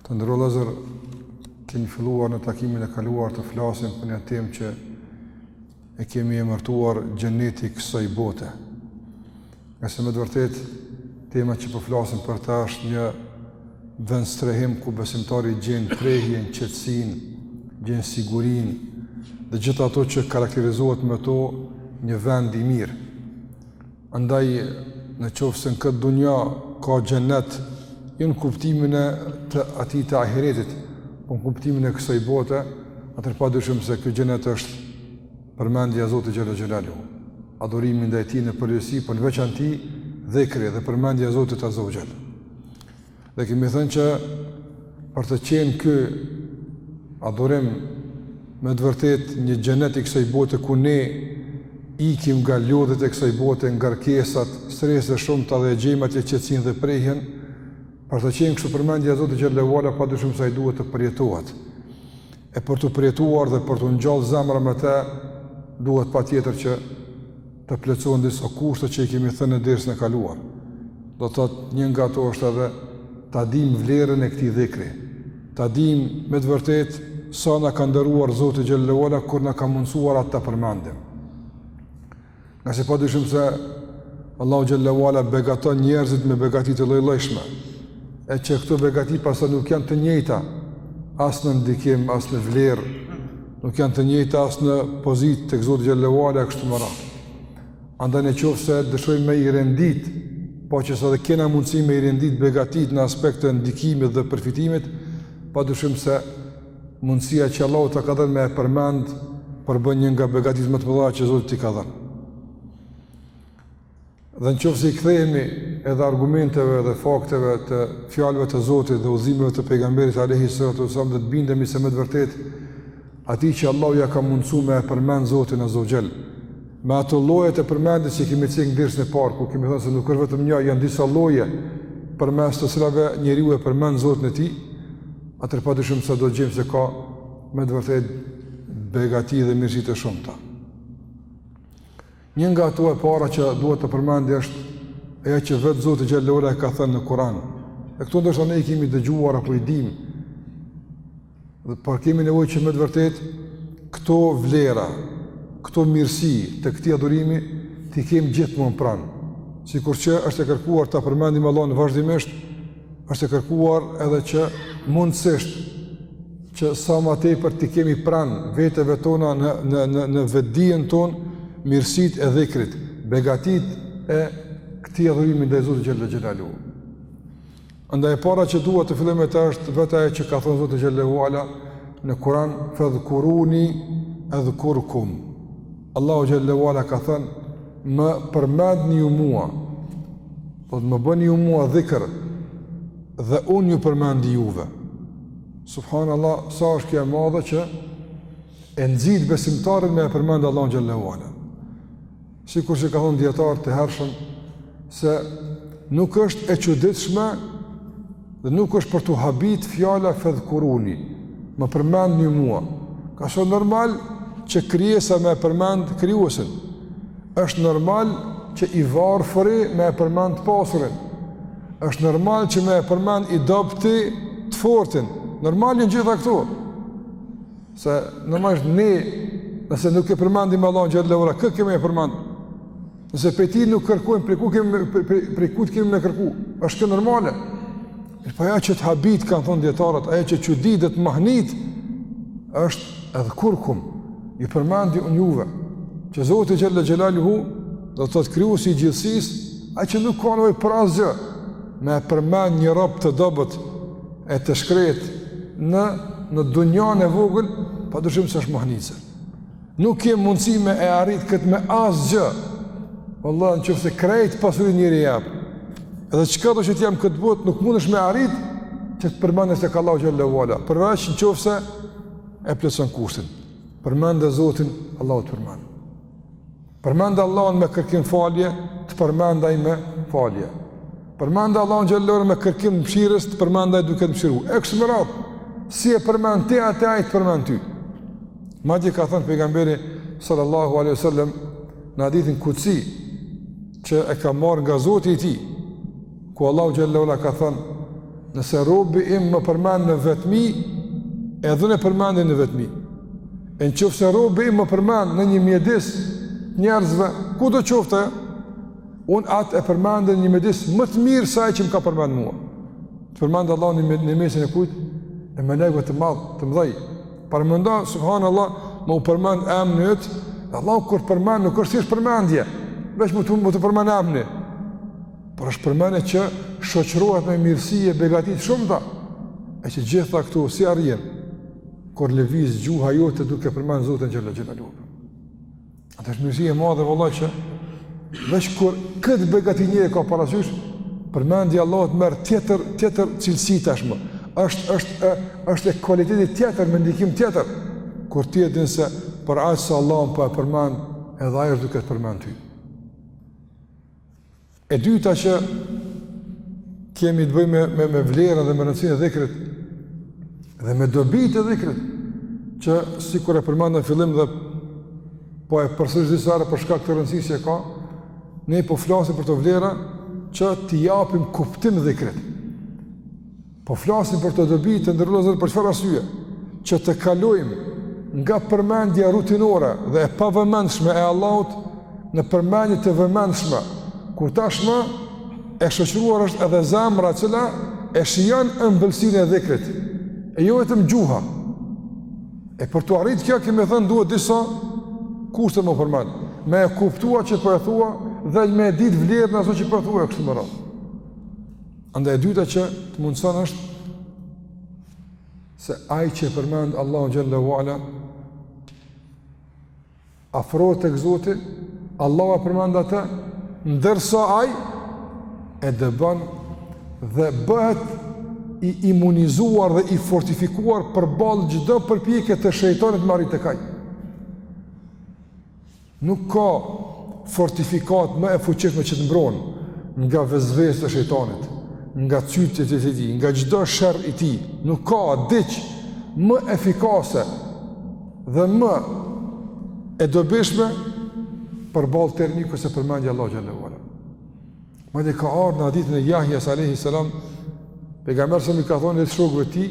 Të nderuar vëllezër, kemi filluar në takimin e kaluar të flasim për një temë që e kemi emërtuar xheneti i kësaj bote. Nëse me të vërtetë, tema që po flasim për ta është një vendstrehim ku besimtari gjen prehjen, qetësinë, gjen sigurinë dhe gjitha ato që karakterizohet me to një vend i mirë. Andaj, në qoftë se në këtë dunja ka xhenet, jo në kuptimin e atij të ahiretit, po në kuptimin e kësaj bote, atëherë pa dyshim se ky xhenet është përmendja e Zotit xhele xhelaluhu, adhurimi ndaj Tij në përgjithësi, por në veçanti dhikri dhe përmendja e Zotit azze ve xhel. Dhe kemi thënë që për të qenë ky adhurim me të vërtetë një xhenet i kësoj bote ku ne ikim nga lodhjet e kësoj bote, ngarkesat, streset e shumta dhe e gjejmë atje qetësinë dhe prehjen, për të qenë kështu përmendja e Zotit xhele ve ala, pa dyshim se ai duhet të përjetohet. e për t'u përjetuar dhe për t'u ngjallë zemra me të, duhet patjetër që të plotësohen disa kushte që i kemi thënë në dersin e kaluar. Do të thotë një nga to është edhe ta dim vlerën e këtij dhikri, ta dim me të vërtetë sa na ka nderuar Zoti xhele ve ala kur na ka mundësuar Atë ta përmendim. Ngase pa dyshim se Allahu xhele ve ala begaton njerëzit me begati të lloj-llojshme. E që këto begati pastaj nuk janë të njëjta as në ndikim, as në vlerë, nuk janë të njëjta as në pozitë tek Zoti xhele ve ala e kështu me radhë. Andaj në qoftë se dëshirojmë me i rendit, po qe se edhe kena mundësi me i rendit begatitë në aspekt të ndikimit dhe përfitimit, pa dyshim se mundësia që Allahu ta ka dhënë me e përmend përbën një nga begatitë më të mëdha që Zoti t'i ka dhënë. Dhe në qoftë se i kthehemi edhe argumenteve dhe fakteve të fjalëve të Zotit dhe udhëzimeve të pejgamberit alejhi salatu ve selam do të bindemi se me të vërtetë atij që Allahu ia ka mundësu me e përmend Zotin azze ve xhel Me ato llojet e përmendjes që kemi cek në dersin e parë, ku kemi thënë se nuk është vetëm një, janë disa lloje përmes të cilave njeriu e përmend Zotin e tij, atëherë pa dyshim se do të gjejmë se ka me të vërtetë begati dhe mirësi të shumta. Një nga ato e para që duhet ta përmendim është ajo që vetë Zoti xhele ve ala e ka thënë në Kuran. E këto ndoshta ne i kemi dëgjuar apo i dimë, Dhe por kemi nevojë që me të vërtetë këto vlera, këto mirësi të këtij adhurimi t'i kemi gjithmonë pranë. Sikur që është e kërkuar ta përmendim Allahun vazhdimisht, është e kërkuar edhe që mundësisht që sa më tepër t'i kemi pranë veteve tona në në në në vetëdijen tonë mirësitë e dhikrit, begatitë e këtij adhurimi ndaj Zotit xhele xhelaluhu. Andaj e para që duhet të fillojmë me të është vetë ajo që ka thënë Zoti xhelle ue ala në Kur'an fedhkuruni edhkurkum. Allahu xhelle ue ala ka thënë më përmendni ju mua. Më bëni ju mua dhikr dhe unë ju përmend juve. Subhanallah sa është kjo e madhe që e nxit besimtarët me e përmend Allahun xhelle ue ala. Sikur që ka thonë dijetarë të hershëm, se nuk është e çuditshme dhe nuk është për t'u habit fjala fedhkuruni, më përmendni ju mua. Kjo është normal që krijesa me e përmend krijuesin, është normal që i varfëri me e përmend të pasurin, është normal që me e përmend i dobti të fortin, normal janë gjitha këto. Se normal është ne nëse nuk e përmendim Allahun xhelle ue ala kë kemi me përmend. Nëse prej tij nuk kërkojmë prej kujt kemi prej, prej, prej kujt kemi me kërku. Është kjo normale. Mirëpo ajo që të habit kanë thon dijetarët, ajo që të çudit dhe të mahnit është edhkurkum. Ju përmend unë juve që Zoti xhelle xhelaluhu do të thotë krijuesi i gjithësisë, ai që nuk ka nevojë për asgjë, me e përmend një rob të dobët e të shkret në në dunjan e vogël, pa dyshim se është mahnitëse. Nuk ke mundësi me e arrit këtë me asgjë. Vallahi në qoftë se krejt pasurinë njeri e jep. Edhe çkado që të jetë n'këtë botë, nuk mundesh me arrit që të përmend sikur Allahu xhelle ue ala. Përveç në qoftë se e plotëson kushtin. Përmende Zotin, Allahu të përmend. Përmende Allahun me kërkim falje, të përmend ai me falje. Përmende Allahun xhelle ue ala me kërkim mëshirës, të përmend ai duke të mëshiru. E kështu me radhë, si e përmend ti atë ai të përmend ty. Madje ka thënë pejgamberi sallallahu alaihi wasallam në hadithin kudsi që e ka marrë nga Zoti i tij, ku Allahu xhelle ue ala ka thënë nëse robi im më përmend në vetmi edhe unë e përmend në vetmi e në qoftë se robi im më përmend në një mjedis njerëzve kudo qoftë unë atë e përmend në një mjedis më të mirë se ai që më ka përmend mua të përmend Allahu në, në mesin e kujt e melekve të madhë të mdhej paramendo subhanallah me t'u përmend emni. Allahu kur përmend nuk është thjesht përmendje veç me të, me t'u përmend emni Por është përmendje që shoqërohet me mirësi e begati të shumta, e të gjitha këto si arrihen, kur lëviz gjuha jote duke përmend Zotin xhelle xhelaluhu. Ajo është mirësi e madhe vëlla që veç kur këtë begati njeri e ka parasysh, përmendja e Allahut merr tjetër, tjetër cilësi tashmë. është, është, e, është e kualitetit tjetër, me ndikim tjetër, kur ti e din se për aq sa Allahun po e përmend, edhe ai është duke të përmend ty. E dyta që kemi të bëjmë me, me vlerën dhe me rëndësinë e dhikrit dhe me dobitë e dhikrit që sikur e përmendëm në fillim dhe po e përsëris disa herë për shkak të rëndësisë që ka, ne po flasim për këto vlera që t'i japim kuptim dhikrit. Po flasim për këto dobi të nderuar vëllezër për çfarë arsye? Që të kalojmë nga përmendja rutinore dhe e pavëmendshme e Allahut në përmendje të vëmendshme, ku tashmë e shoqëruar është edhe zemra e cila e shijon ëmbëlsinë e dhikrit. E jo vetëm gjuha. E për t'u arrit kjo kemi thënë duhet disa kushte me u përmend. Me e kuptu atë që po e thua dhe me e ditë vlerën e asaj që po e thua e kështu me radhë. Andaj e dyta që të mundëson është se ai që e përmend Allahun xhelle ue ala afrohet tek Zoti, Allahu e përmend atë, ndërsa ai e dëbon dhe bëhet i imunizuar dhe i fortifikuar përballë çdo përpjekje të shejtanit me arrit tek ai. Nuk ka fortifikatë më e fuqishme që të mbron nga vesveset e shejtanit, nga cytjet e tij, nga çdo sherr i tij. Nuk ka diç më efikase dhe më e dobishme përballë atij armiku sikurse përmendja e Allahut xhelle ue ala. Madje ka ardhur në hadithin e Jahjas alejhi selam, pejgamberi i ka thonë shokëve të tij,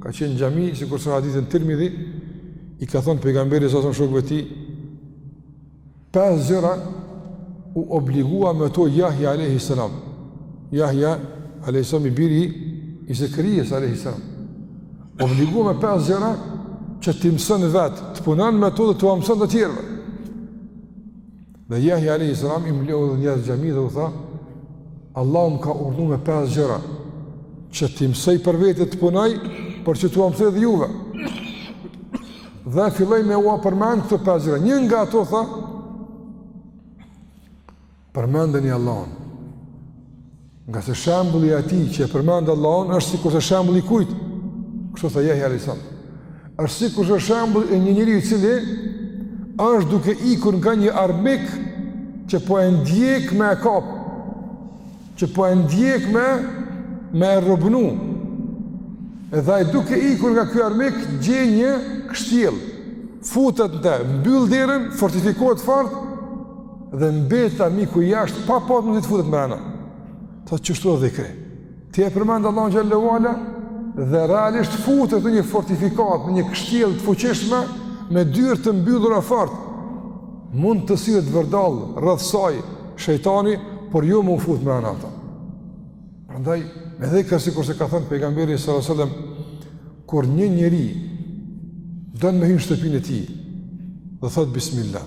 ka qenë në xhami sikurse në hadithin e Tirmidhiut, i ka thonë pejgamberi shokëve të tij, pesë gjëra u obligua me to Jahja alejhi selam. Jahja alejhi selam i biri i Zekerijas alejhi selam. Obligua me pesë gjëra që t'i mëson vet, të punon me to dhe t'ua mëson të tjerëve. Dhe Jahja alejhi selam i mblodhi njerëzit në xhami dhe u tha, Allahu më ka urdhnu me 5 gjëra, që t'i mësoj për vete të punoj, por që t'ua mësoj dhe juve. Dhe filloi me ua përmend këto 5 gjëra. Një nga ato tha, përmendeni Allahun. Ngase shembulli i atij që e përmend Allahun është sikurse shembulli i kujt, kështu tha Jahja alejhi selam, është sikurse shembulli i një njeri i cili është duke ikur nga një armik që po e ndjek me e kap, që po e ndjek me, me e robnu, edhe ai duke ikur nga ky armik gjen një kështjellë, futët në te, mbyll derën, fortifikohet fort, dhe mbet armiku jashtë pa pas mundësi të futet mbrenda. Thotë kështu edhe ti. Ti e përmend Allahu xhelle ue ala dhe realisht futet në një fortifikatë, në një kështjellë të fuqishme me dyer të mbyllura fort. Mund të sillet vërdall rreth saj shejtani, por jo mu fut mrena. Prandaj, edhe sikurse ka thënë pejgamberi sallallahu alajhi wasallam kur një njeri don me hy në shtëpinë e tij, dhe thotë bismillah.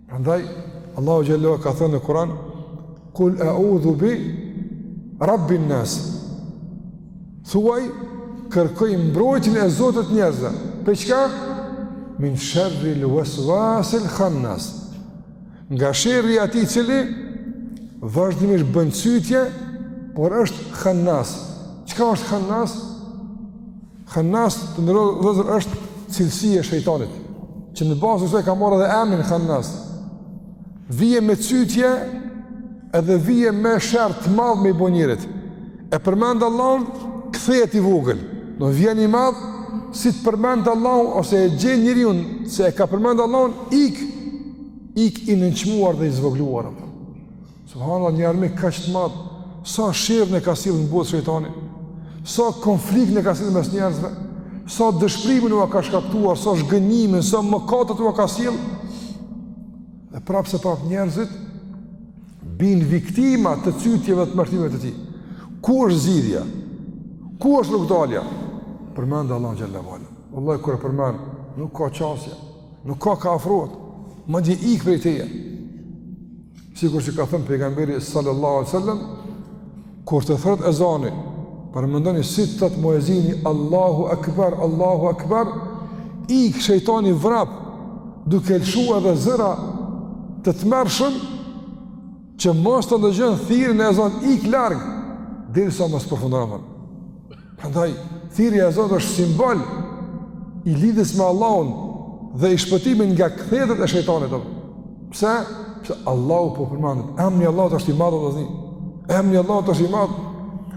Prandaj Allahu xhelle ue ala ka thënë në Kur'an kul a'udhu bi rabbin nas. Thuaj kërkoj mbrojtjen e Zotit të njerëzve. Për çka? Min sharri al-waswas al-khannas. Nga sherri i atij i cili vazhdimisht bën cytje, por është khannas. Çka është khannas? Khannas të nderuar vëllezër është cilësi e shejtanit, që në bazë të saj ka marrë edhe emrin Khannas. Vjen me cytje edhe vjen me sherr të madh me i bo njerit. E përmend Allahun, kthehet i vogël. Po vjen i madh, si të përmend Allahun, ose e gjen njeriun se e ka përmend Allahun, ik, ik i nënçmuar dhe i zvogëluar. Subhanallah një armik kaq të madh, sa sherrin e ka sjell në botë shejtani. Sa konfliktin e ka sjell mes njerëzve. Sa dëshpërimin ua ka shkaktuar, sa zhgënjimin, sa mëkatet ua ka sjell. Dhe prapë se prapë njerëzit bijnë viktima të cytjeve e të mashtrimeve të tij. Ku është zgjidhja? Ku është rrugëdalja? Përmende Allahun xhelle ue ala. Allahun kur e përmend, nuk ka qasje. Nuk ka ka afrohet, madje ik prej teje. Sikurse ka thënë pejgamberi sallallahu alajhi wasallam, kur të thirret ezani, paramendoni si të thotë muezini, Allahu akbar, Allahu akbar, ik shejtani vrap, duke lëshu edhe zëra të tmerrshëm, që mos ta dëgjon thirrjen e ezanit, ik larg, derisa mos përfundon e Prandaj thirrja e ezanit është simbol i lidhjes me Allahun dhe i shpëtimit nga kthetrat e shejtanit. Pse? Pse Allahu po përmendet. Emri i Allahut është i madh vëllezër. Emri i Allahut është i madh.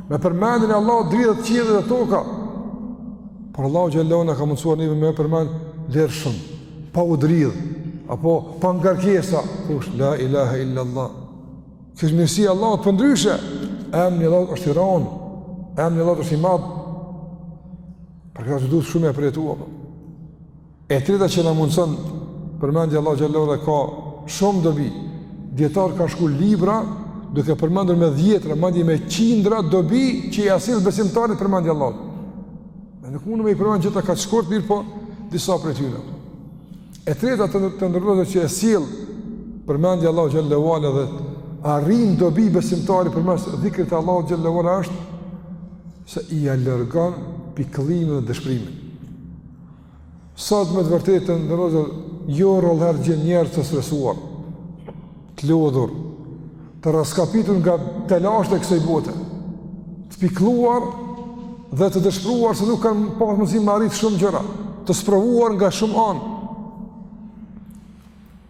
Me përmendjen e Allahut dridhen qiejt e toka. Por Allahu xhelle ue ala na ka mundësuar neve me përmend lirshëm, pa u dridh, apo pa ngarkesa, thush la ilaha illa Allah. Kjo është mirësi e Allahut përndryshe. Emri i Allahut është i rëndë. Emri i Allahut është i madh. Për këtë duhet shumë me përjetu. Po. E treta që na mundson përmendja e Allahut xhelle ue ala ka shumë dobi. Dijetarët kanë shkru libra duke përmendur me dhjetra, madje me qindra dobi që ia sjell besimtarit përmendja e Allahut. Ne nuk mundemi me i përmend të gjitha kaq shkurt, mirëpo disa prej tyre. E treta të nderuar që e sjell përmendja Allahu xhelle ue ala dhe arrin dobi besimtari përmes dhikrit të Allahu xhelle ue ala është se ia largon pikëllimin dhe dëshpërimin. Sot me të vërtetë të nderuar jo rrallëherë gjen njerëz të stresuar. të lodhur, të rraskapitur nga telashet e kësaj bote, të pikëlluar dhe të dëshpruar se nuk kanë pas mundësi me arrit shumë gjëra, të sprovuar nga shumë anë.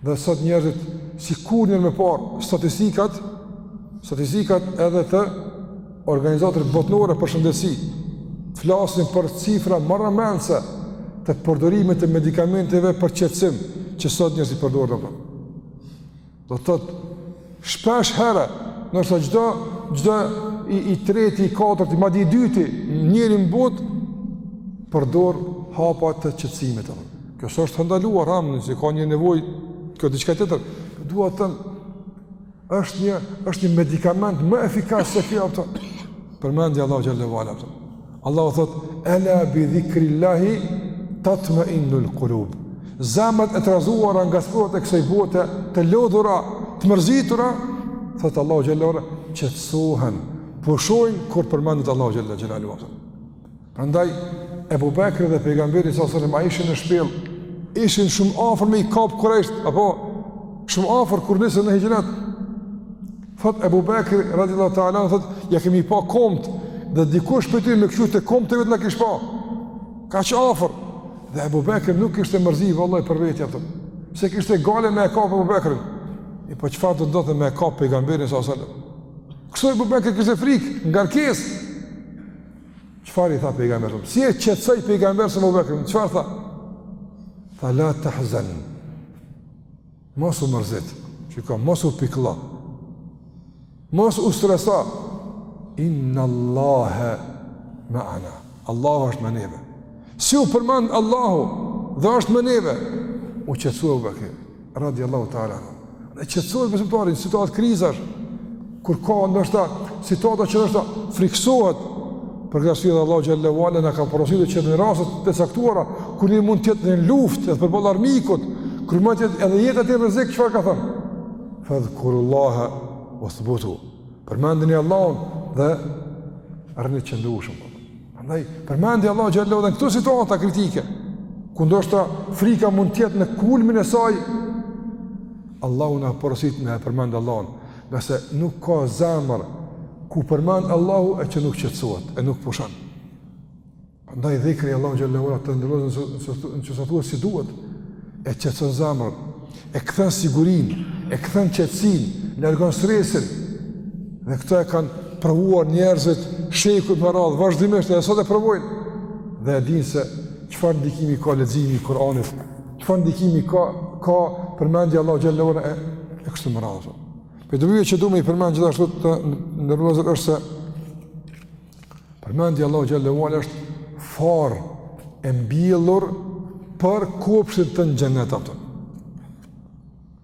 Dhe sot njerëzit, si kurrnjëherë më parë, statistikat, statistikat edhe të organizatës botërore për shëndetësi, flasin për cifra marramendëse të përdorimit të medikamenteve për qetësim, që sot njerëzit përdorin apo. Do të thotë, shpeshherë, ndoshta çdo, çdo i, i treti, i katërti, madje i dyti njeri në botë, përdor hapa të qetësimit. Kjo s'është e ndaluar, ama, nëse ka një nevojë, kjo diçka tjetër. Dua të them, është një, është një medikament më efikas se kjo, përmendja e Allahut xhelle ue ala, përmendja e Allahut xhelle ue ala, Allahu thotë: "Ela bi dhikrillahi tatmainnul kulub." Zemrat e trazuara nga sprovat e kësaj bote, të lodhura, të mërzitura, thotë Allahu xhelle ue ala, qetësohen, pushojnë kur përmendet Allahu xhelle xhelaluhu. Prandaj Ebu Bekri dhe pejgamberi alejhi selam ishin në shpellë, ishin shumë afër me i kap kurejshët, apo shumë afër kur nisën në hixhret. Thotë Ebu Bekri, radiallahu ta'ala, thotë, ja kemi pa komt, dhe dikush prej tyre me kqyr te komt e veta na kish pa. Kaq afër, dhe Ebu Bekri nuk kishte mërzi, vallai për veten, thotë. S'e kishte gajle me e kap Ebu Bekrin. E po çfarë do ndodhte me e kap pejgamberin, alejhi selam. Kështu Ebu Bekri kishte frikë, ngarkesë. Çfarë i tha pejgamberi? Si e qetësoi pejgamberi Ebu Bekrin? Çfarë tha? Tha, la tahzen. Mos u mërzit, që ka mos u pikëllo, mos u streso, innallahe meana, Allahu është me neve. Si u përmend Allahu dhe është me neve, u qetësua Ebu Bekri, radiallahu ta'ala. E qetëson besimtarin, në situatë krizash, Kur ka ndoshta situata që ndoshta frikësohet për diçka dhe Allahu xhelle ue ala na ka porositur që në raste të caktuara kur njeri mund të jetë në luftë edhe përballë armikut, kur mund të jetë edhe jeta e tij në rrezik çfarë ka thënë? Fedhkurullahe uethbutu. Përmendni Allahun dhe rrini të qëndrueshëm. Prandaj përmendja e Allahut xhelle ue ala në këto situata kritike ku ndoshta frika mund të jetë në kulmin e saj Allahu na porosit me përmend Allahun Nga se nuk ka zemër ku përmendet Allahu e që nuk qetësohet, e nuk pushon. Prandaj dhikri Allahu xhelle ue ala të nderuar vëllezër nëqoftëse thuhet si duhet, e qetëson zemrën, e kthen sigurinë, e kthen qetësinë, largon stresin, dhe këto e kanë provuar njerëzit shekuj me radhë, vazhdimisht edhe sot e provojnë, dhe e dinë se çfarë ndikimi ka leximi i Kuranit Çfarë ndikimi ka ka përmendja e Allahut xhelle ue ala e, e kështu me radhë. Prej dobive që du me i përmend gjithashtu të nderuar vëllezër është se përmendja e Allahut xhelle ue ala është farë e mbjellur për kopshtin tonë në xhenet ato.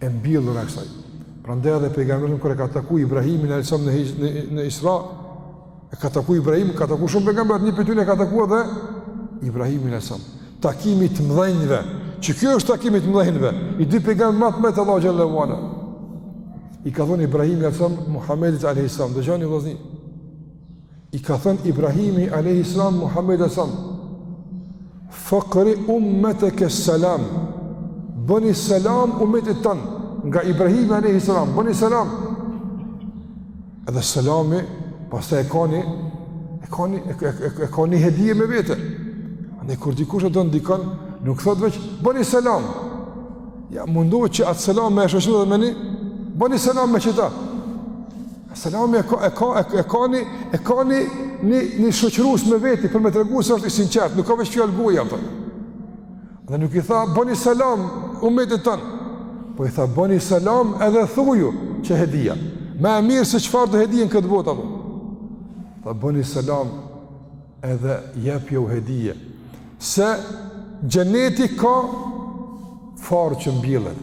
e mbjellur e kësaj. Prandaj edhe pejgamberi kur e ka taku Ibrahimin alejhi selam në, në, në Isra, e ka taku Ibrahim, ka taku shumë pejgamber, një prej tyne e ka taku edhe Ibrahimin alejhi selam. Takimi i të mdhenjve, që kjo është takimi i të mdhenjve, i dy pejgamberëve ma të mëdhej të Allahut xhelle ue ala. I ka thonë Ibrahimi alejhi selam Muhammedit a.s. Dëgjoni vëllazni, I ka thënë Ibrahimi alejhi selam Muhamedit alejhi selam Faqri ummataka salam Bëni selam umetit tënd nga Ibrahimi alejhi selam bëni selam Edhe selami pastaj e kani e kani e, e, e, e kani hedije me vete Andaj kur dikush e don dikon nuk thot veç bëni selam Jo mundohet që atë selam me e shoqëru edhe me një Bëni selam me qëta Selami e ka e ka e ka ni e ka ni ni ni shoqërues me veti për me tregu se është i sinqert, nuk e ka veç fjalë goje atë. Dhe nuk i tha bëni selam umetit ton. Po i tha bëni selam edhe thuju qe hedija. Më e mirë se çfarëdo hedije në këtë botë apo. Tha bëni selam edhe jepju hedije. Se xheneti ka farë që mbillet.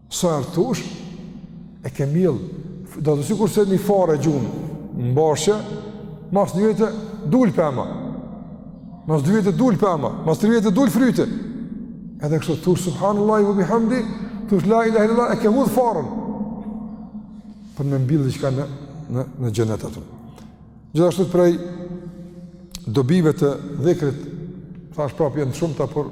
Sa herë thosh e ke mjell, do të thotë sikurse ni farë e gjun n'bashçe, mas dy vjete dul pema. Mas dy vjete dul pema, mas tri vjete dul fryte. Edhe kështu thush subhanallahi wa bihamdi, thush la ilaha illallah e ke hudh farën. Për me mbill diçka në në në xhenet atë. Gjithashtu prej dobive të dhikrit, thash prapë janë shumta por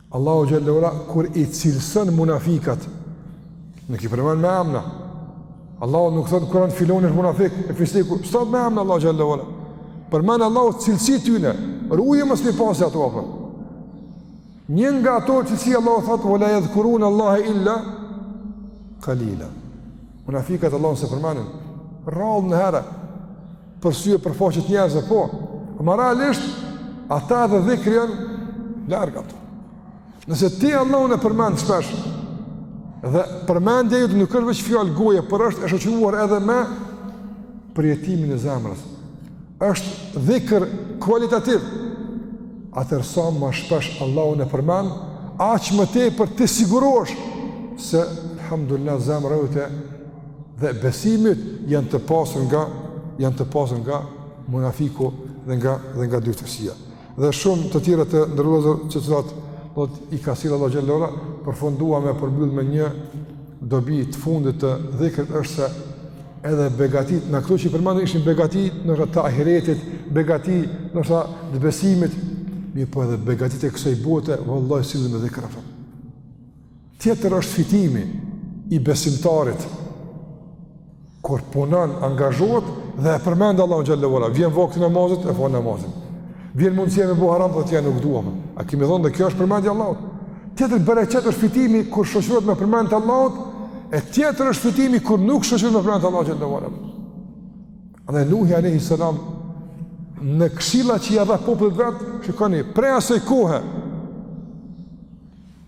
Allahu xhelle ue ala kur i cilëson munafikat nuk i përman me emna. Allahu nuk thot n'Kuran filani është munafik, e fisteku, s'thot me emna Allahu xhelle ue ala. Përmen Allahu cilësitë e tyne, ruju mos me i pasë ato apo. Një nga ato cilësi Allahu thot wala yadhkurun Allah illa qalila. Munafikat Allahun s'e përmanin, rrallë n'herë. Për sy e për faqe t'njerëzve, po. Ama realisht, ata edhe dhikrit janë larg, ata. Nëse ti Allahun e përmend shpesh, dhe përmendja jote nuk është veç fjalë goje, por është e shoqëruar edhe me përjetimin e zemrës. është dhikër kualitativ. Atëherë sa ma shpesh Allahun e përmend, aq më tepër ti sigurohesh se, alhamdulillah, zemra jote dhe besimit janë të pastër nga janë të pastër nga munafikllëku dhe nga dhe nga dyfytyrësia. Dhe shumë të tjera të nderuar vëllezër që të thotë dobi i ka sjellë Allahu xhelle ue ala, me përfundu, me përmbyll me një dobi të fundit të dhikrit është se edhe begatitë, ne këto që i përmendëm ishin begati, ndoshta të ahiretit, begati, ndoshta të besimit, mirëpo edhe begatitë e kësaj bote, vallahi sillen me dhikër, Tjetër është fitimi i besimtarit kur punon, angazhohet dhe e përmend Allahun xhallahu ala, vjen vakti i namazit e fal namazin. Vjen mundësia me bo haram, thotë jo nuk dua më. A kemi thonë se kjo është përmendja e Allahut? Tjetër bereqet është fitimi kur shoqërohet me përmendje t'Allahut, e tjetër është fitimi kur nuk shoqërohet me përmendje t'Allahut xhallahu ala. Dhe Nuhi alayhi salam në këshilla që ia dha popullit të vet, shikoni, prej asaj kohe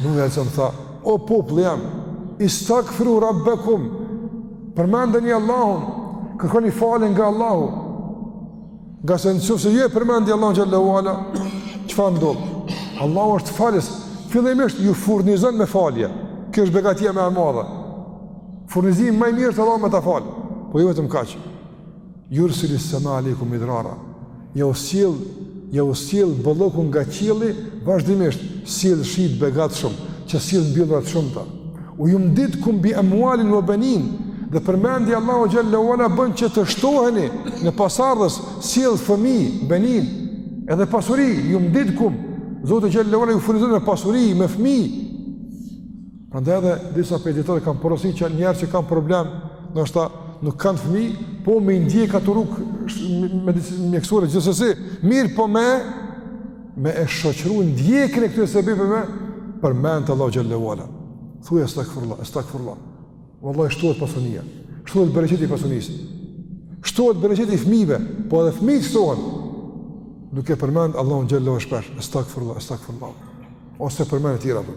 Nuhi a.s. tha, o populli jem, istagfiru rabbekum, përmendeni Allahun, kërkoni falje nga Allahu, ngase në qoftë se ju e përmendni Allahun xhallahu ala, çfarë ndodh? Allahu është falës, fillimisht ju furnizon me falje, kjo është begatia ma e madhe, furnizimi ma i mirë Allahu me ta falë, po jo vetëm kaq, Yursilis sama alejkum midrara. Ja u sjell, ja u sjell bollëkun nga qielli vazhdimisht, sjell shi të begatshëm, që sjell mbjella të shumta. Ue jumdidkum bi amwalin wa banin. Dhe përmendja e Allahut xhalla wala bën që të shtoheni në pasardhës, sjell fëmijë, banin, edhe pasuri, jumdidkum. Zoti xhalla wala ju furnizon me pasuri, me fëmijë. Prandaj edhe disa prej dijetarëve kanë porositur që njerëz që kanë problem, ndoshta nuk kanë fëmijë, po me i ndjek ato rrugë medicinore mjekësore gjithsesi, mirëpo me me e shoqëru ndjekjen e këtyre sebepeve me përmendje të Allahut xhallahu ala. Thuaj astagfirullah, astagfirullah. Wallahi shtohet pasunia. Shtohet bereqeti i pasunisë. Shtohet bereqeti i fëmijëve, po edhe fëmijët shtohen. Duke përmend Allahun xhallahu shpesh, astagfirullah, astagfirullah. Ose përmendje tjera. Për.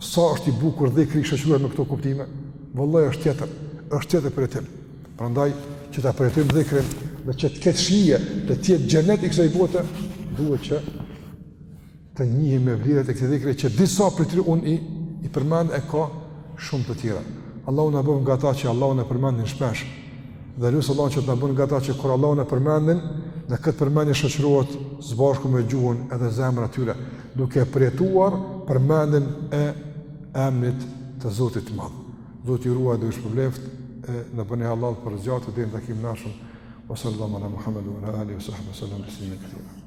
Sa është i bukur dhikri i shoqëruar me këto kuptime? Vëllai është tjetër, është tjetër përjetim. Prandaj që ta përjetojmë dhikrin dhe që të ketë shije, të jetë xhenet i kësaj bote, duhet që të njihemi me vlerat e këtij dhikri që disa prej tyre un i i përmend e ka shumë të tjera. Allahu na bëftë nga ata që Allahun e përmendin shpesh. Dhe lus Allahun që të na bëjë nga ata që kur Allahun e përmendin, në këtë përmendje shoqërohet së bashku me gjuhën edhe zemra e tyre. duke përjetuar përmendjen e emrit të Zotit të Madh. Zoti ju ruajt dhe ju shpërbleftë e na bëni halal për zgjatje deri në takimin e ardhshëm. Sallallahu ala Muhammed wa ala alihi wa sahbihi sallam taslima katira.